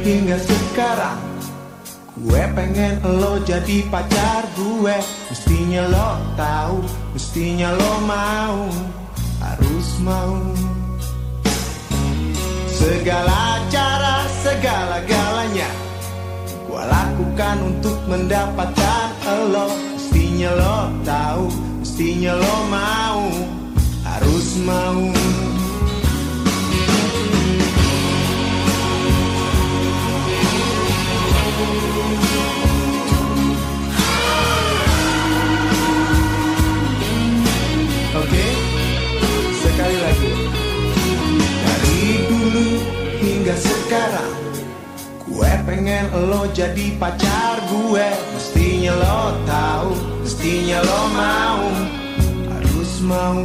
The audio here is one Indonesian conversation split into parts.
hingga sekarang Gue pengen lo jadi pacar gue. Mestinya lo tahu, mestinya lo mau Harus mau. Segala cara, segala-galanya Gue lakukan untuk mendapatkan lo. Mestinya lo tahu, mestinya lo mau Harus mau pengen lo jadi pacar gue. Mestinya lo tahu, mestinya lo mau. Harus mau.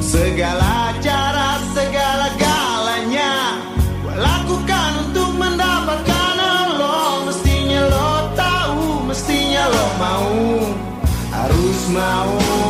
Segala cara, segala galanya Gue lakukan untuk mendapatkan lo. Mestinya lo tahu, mestinya lo mau. Harus mau.